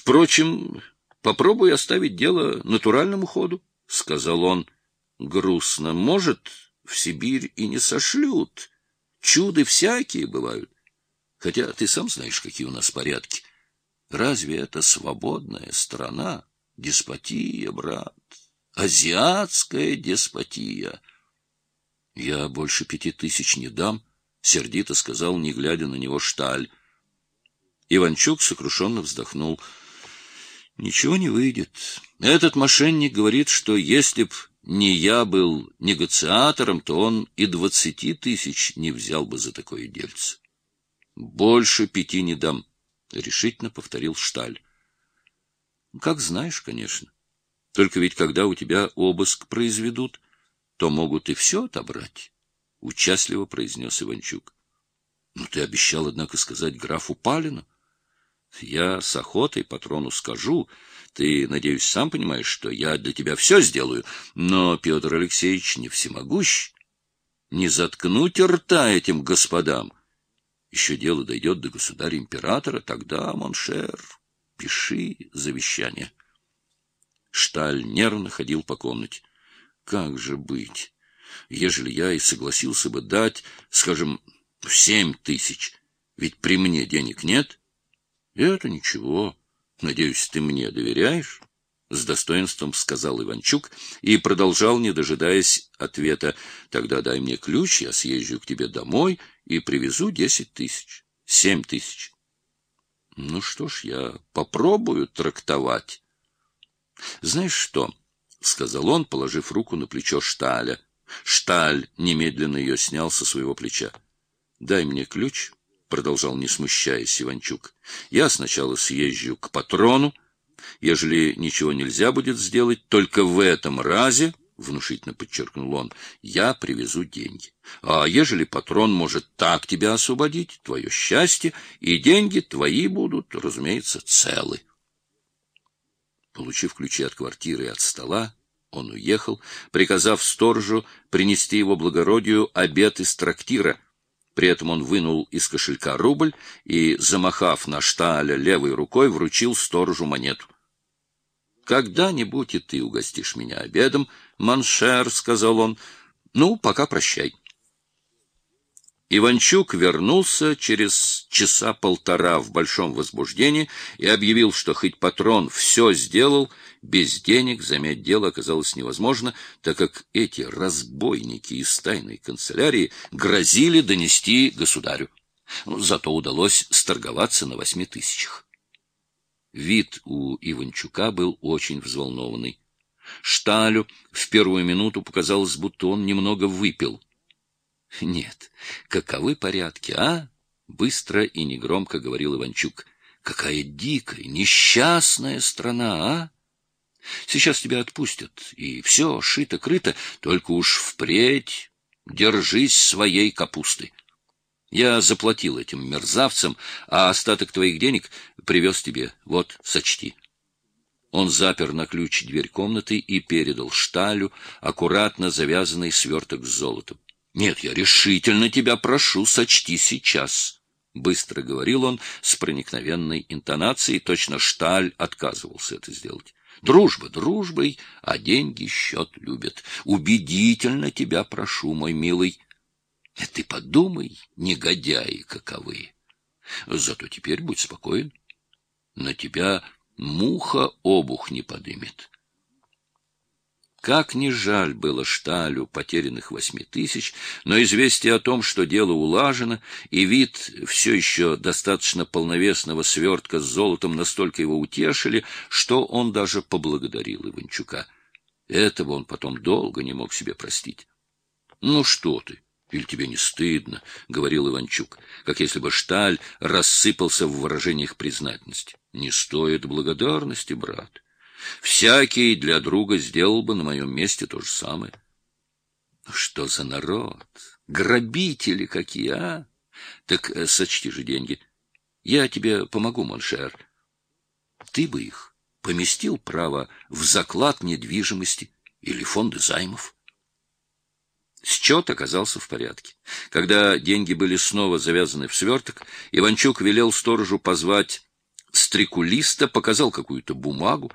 Впрочем, попробуй оставить дело натуральному ходу, — сказал он грустно. Может, в Сибирь и не сошлют. Чуды всякие бывают. Хотя ты сам знаешь, какие у нас порядки. Разве это свободная страна? Деспотия, брат. Азиатская деспотия. Я больше пяти тысяч не дам, — сердито сказал, не глядя на него Шталь. Иванчук сокрушенно вздохнул. Ничего не выйдет. Этот мошенник говорит, что если б не я был негациатором, то он и двадцати тысяч не взял бы за такое дельце. Больше пяти не дам, — решительно повторил Шталь. — Как знаешь, конечно. Только ведь когда у тебя обыск произведут, то могут и все отобрать, — участливо произнес Иванчук. — Ну, ты обещал, однако, сказать графу Палену. Я с охотой патрону скажу. Ты, надеюсь, сам понимаешь, что я для тебя все сделаю, но Петр Алексеевич не всемогущ. Не заткнуть рта этим господам. Еще дело дойдет до государя-императора, тогда, mon cher, пиши завещание. Шталь нервно ходил по комнате. Как же быть, ежели я и согласился бы дать, скажем, семь тысяч, ведь при мне денег нет? Это ничего. Надеюсь, ты мне доверяешь? С достоинством сказал Иванчук и продолжал, не дожидаясь ответа. Тогда дай мне ключ, я съезжу к тебе домой и привезу десять тысяч, семь тысяч. Ну что ж, я попробую трактовать. Знаешь что? — сказал он, положив руку на плечо Шталя. Шталь немедленно ее снял со своего плеча. — Дай мне ключ, — продолжал, не смущаясь Иванчук. — Я сначала съезжу к патрону. Ежели ничего нельзя будет сделать, только в этом разе — внушительно подчеркнул он, — я привезу деньги. А ежели патрон может так тебя освободить, твое счастье, и деньги твои будут, разумеется, целы. Получив ключи от квартиры и от стола, он уехал, приказав сторожу принести его благородию обед из трактира. При этом он вынул из кошелька рубль и, замахав на шталя левой рукой, вручил сторожу монету. «Когда-нибудь и ты угостишь меня обедом, маншер», — сказал он. «Ну, пока прощай». Иванчук вернулся через часа полтора в большом возбуждении и объявил, что хоть патрон все сделал, без денег замять дело оказалось невозможно, так как эти разбойники из тайной канцелярии грозили донести государю. Зато удалось сторговаться на восьми тысячах. Вид у Иванчука был очень взволнованный. Шталю в первую минуту показалось, будто он немного выпил. — Нет, каковы порядки, а? — быстро и негромко говорил Иванчук. — Какая дикая, несчастная страна, а? Сейчас тебя отпустят, и все, шито-крыто, только уж впредь держись своей капусты. Я заплатил этим мерзавцам, а остаток твоих денег привез тебе. Вот, сочти. Он запер на ключ дверь комнаты и передал Шталю аккуратно завязанный сверток с золотом. — Нет, я решительно тебя прошу, сочти сейчас, — быстро говорил он с проникновенной интонацией, точно Шталь отказывался это сделать. Дружба дружбой, а деньги счет любят. Убедительно тебя прошу, мой милый. Э, ты подумай, негодяи каковы. Зато теперь будь спокоен. На тебя муха обух не подымет. Как ни жаль было Шталю потерянных восьми тысяч, но известие о том, что дело улажено, и вид все еще достаточно полновесного свертка с золотом настолько его утешили, что он даже поблагодарил Иванчука. Этого он потом долго не мог себе простить. — Ну что ты? Или тебе не стыдно? — говорил Иванчук, как если бы Шталь рассыпался в выражениях признательности. — Не стоит благодарности, брат. — Всякий для друга сделал бы на моем месте то же самое. Что за народ? Грабители какие, а? Так э, сочти же деньги. Я тебе помогу, mon cher. Ты бы их поместил, право, в заклад недвижимости или фонды займов. Счет оказался в порядке. Когда деньги были снова завязаны в сверток, Иванчук велел сторожу позвать стрекулиста, показал какую-то бумагу.